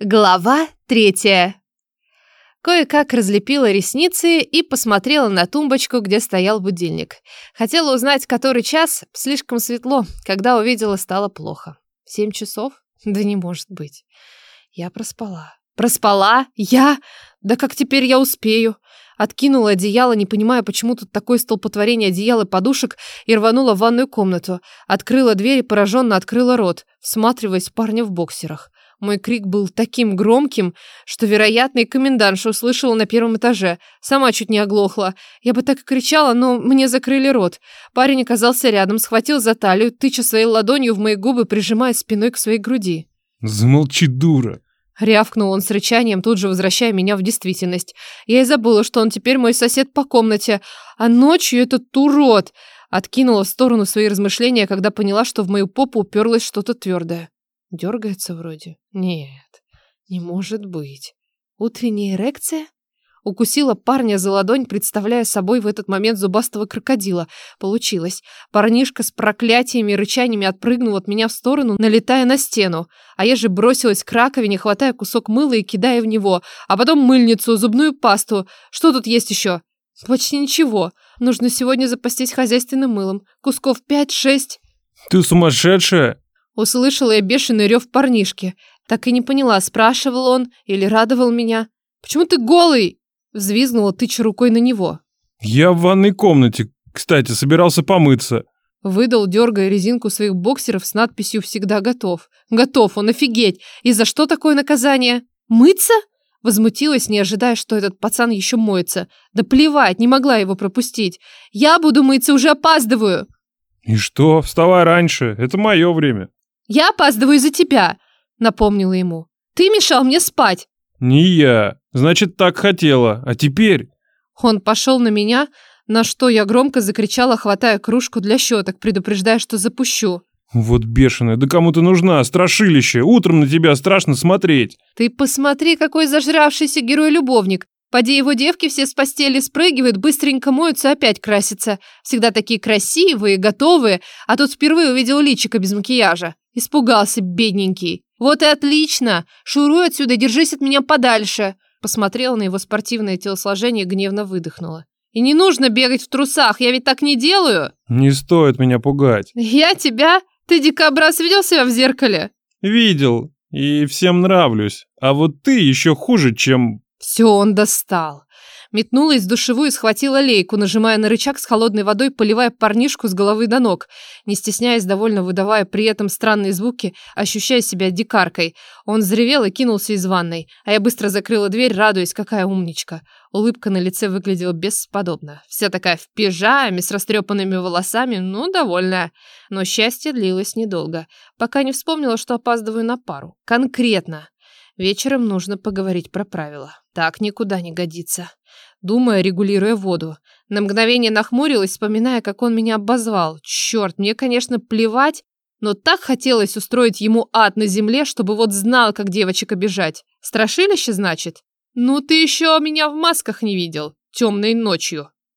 Глава третья. Кое-как разлепила ресницы и посмотрела на тумбочку, где стоял будильник. Хотела узнать, который час, слишком светло. Когда увидела, стало плохо. Семь часов? Да не может быть. Я проспала. Проспала? Я? Да как теперь я успею? Откинула одеяло, не понимая, почему тут такое столпотворение одеял и подушек, и рванула в ванную комнату. Открыла дверь и пораженно открыла рот, всматриваясь парня в боксерах. Мой крик был таким громким, что, вероятно, и комендантша услышала на первом этаже. Сама чуть не оглохла. Я бы так и кричала, но мне закрыли рот. Парень оказался рядом, схватил за талию, тыча своей ладонью в мои губы, прижимая спиной к своей груди. «Замолчи, дура!» Рявкнул он с рычанием, тут же возвращая меня в действительность. Я и забыла, что он теперь мой сосед по комнате. А ночью этот урод... Откинула в сторону свои размышления, когда поняла, что в мою попу уперлось что-то твердое. Дергается вроде? Нет, не может быть. Утренняя эрекция? Укусила парня за ладонь, представляя собой в этот момент зубастого крокодила. Получилось. Парнишка с проклятиями и рычаниями отпрыгнул от меня в сторону, налетая на стену. А я же бросилась к раковине, хватая кусок мыла и кидая в него. А потом мыльницу, зубную пасту. Что тут есть еще? Почти ничего. Нужно сегодня запастись хозяйственным мылом. Кусков пять-шесть. Ты сумасшедшая? Услышала я бешеный рев парнишки. Так и не поняла, спрашивал он или радовал меня. «Почему ты голый?» Взвизгнула, тыча рукой на него. «Я в ванной комнате. Кстати, собирался помыться». Выдал, дергая резинку своих боксеров с надписью «Всегда готов». Готов, он офигеть. И за что такое наказание? Мыться? Возмутилась, не ожидая, что этот пацан еще моется. Да плевать, не могла его пропустить. Я буду мыться, уже опаздываю. И что? Вставай раньше. Это мое время. «Я опаздываю из-за тебя», — напомнила ему. «Ты мешал мне спать». «Не я. Значит, так хотела. А теперь...» Он пошел на меня, на что я громко закричала, хватая кружку для щеток, предупреждая, что запущу. «Вот бешеная, да кому ты нужна, страшилище! Утром на тебя страшно смотреть!» «Ты посмотри, какой зажравшийся герой-любовник! Поди его девки все с постели спрыгивают, быстренько моются, опять красятся. Всегда такие красивые, готовые, а тут впервые увидел личико без макияжа. Испугался, бедненький. Вот и отлично. Шуруй отсюда, держись от меня подальше. Посмотрела на его спортивное телосложение и гневно выдохнула. И не нужно бегать в трусах, я ведь так не делаю. Не стоит меня пугать. Я тебя? Ты дикобраз видел себя в зеркале? Видел. И всем нравлюсь. А вот ты еще хуже, чем... Все, он достал. Метнулась в душевую и схватила лейку, нажимая на рычаг с холодной водой, поливая парнишку с головы до ног, не стесняясь, довольно выдавая при этом странные звуки, ощущая себя дикаркой. Он взревел и кинулся из ванной, а я быстро закрыла дверь, радуясь, какая умничка. Улыбка на лице выглядела бесподобно. Вся такая в пижаме, с растрепанными волосами, ну, довольная. Но счастье длилось недолго, пока не вспомнила, что опаздываю на пару. Конкретно. Вечером нужно поговорить про правила. Так никуда не годится. Думая, регулируя воду. На мгновение нахмурилась, вспоминая, как он меня обозвал. Черт, мне, конечно, плевать, но так хотелось устроить ему ад на земле, чтобы вот знал, как девочек обижать. Страшилище, значит? Ну ты еще меня в масках не видел. Темной ночью.